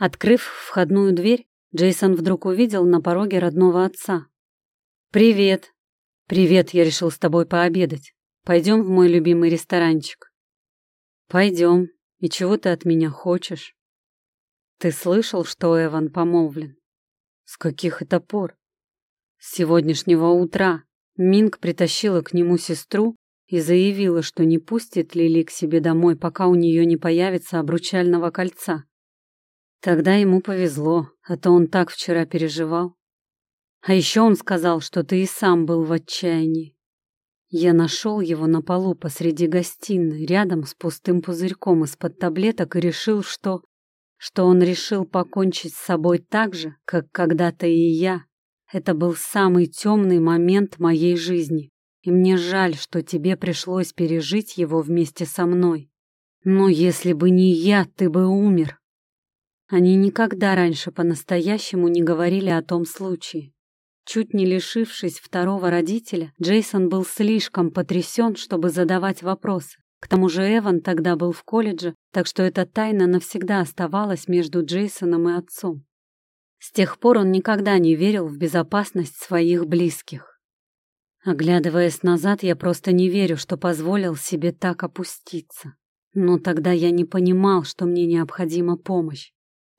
Открыв входную дверь, Джейсон вдруг увидел на пороге родного отца. «Привет!» «Привет, я решил с тобой пообедать. Пойдем в мой любимый ресторанчик». «Пойдем. И чего ты от меня хочешь?» «Ты слышал, что Эван помолвлен?» «С каких это пор?» «С сегодняшнего утра. Минг притащила к нему сестру и заявила, что не пустит Лили к себе домой, пока у нее не появится обручального кольца. Тогда ему повезло, а то он так вчера переживал. А еще он сказал, что ты и сам был в отчаянии. Я нашел его на полу посреди гостиной, рядом с пустым пузырьком из-под таблеток и решил, что... что он решил покончить с собой так же, как когда-то и я. Это был самый темный момент моей жизни, и мне жаль, что тебе пришлось пережить его вместе со мной. Но если бы не я, ты бы умер. Они никогда раньше по-настоящему не говорили о том случае. Чуть не лишившись второго родителя, Джейсон был слишком потрясен, чтобы задавать вопросы. К тому же Эван тогда был в колледже, так что эта тайна навсегда оставалась между Джейсоном и отцом. С тех пор он никогда не верил в безопасность своих близких. Оглядываясь назад, я просто не верю, что позволил себе так опуститься. Но тогда я не понимал, что мне необходима помощь.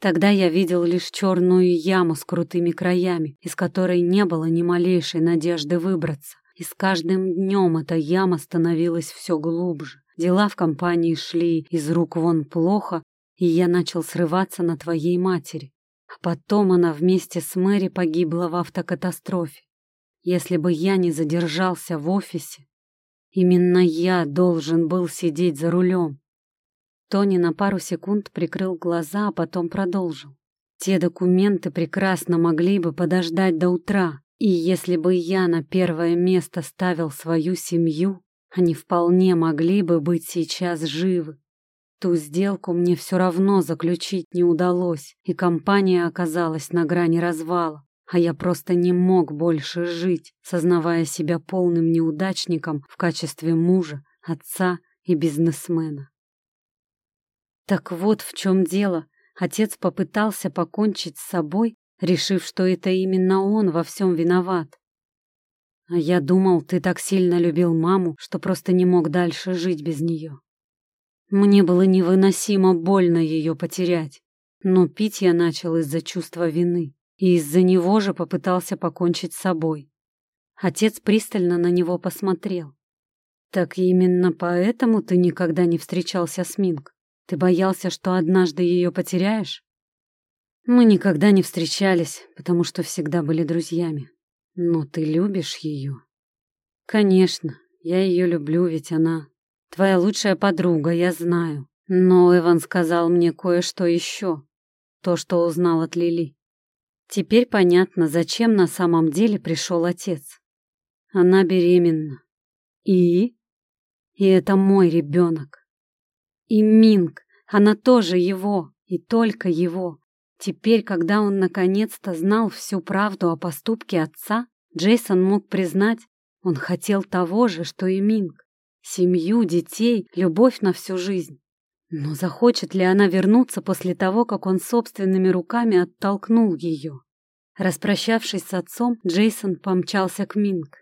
Тогда я видел лишь черную яму с крутыми краями, из которой не было ни малейшей надежды выбраться. И с каждым днем эта яма становилась все глубже. Дела в компании шли из рук вон плохо, и я начал срываться на твоей матери. А потом она вместе с Мэри погибла в автокатастрофе. Если бы я не задержался в офисе, именно я должен был сидеть за рулем. Тони на пару секунд прикрыл глаза, а потом продолжил. Те документы прекрасно могли бы подождать до утра, и если бы я на первое место ставил свою семью, они вполне могли бы быть сейчас живы. Ту сделку мне все равно заключить не удалось, и компания оказалась на грани развала, а я просто не мог больше жить, сознавая себя полным неудачником в качестве мужа, отца и бизнесмена. Так вот в чем дело. Отец попытался покончить с собой, решив, что это именно он во всем виноват. А я думал, ты так сильно любил маму, что просто не мог дальше жить без нее. Мне было невыносимо больно ее потерять, но пить я начал из-за чувства вины, и из-за него же попытался покончить с собой. Отец пристально на него посмотрел. «Так именно поэтому ты никогда не встречался с Минг?» Ты боялся, что однажды ее потеряешь? Мы никогда не встречались, потому что всегда были друзьями. Но ты любишь ее? Конечно, я ее люблю, ведь она твоя лучшая подруга, я знаю. Но Эван сказал мне кое-что еще. То, что узнал от Лили. Теперь понятно, зачем на самом деле пришел отец. Она беременна. И? И это мой ребенок. И Минг, она тоже его, и только его. Теперь, когда он наконец-то знал всю правду о поступке отца, Джейсон мог признать, он хотел того же, что и Минг. Семью, детей, любовь на всю жизнь. Но захочет ли она вернуться после того, как он собственными руками оттолкнул ее? Распрощавшись с отцом, Джейсон помчался к Минг.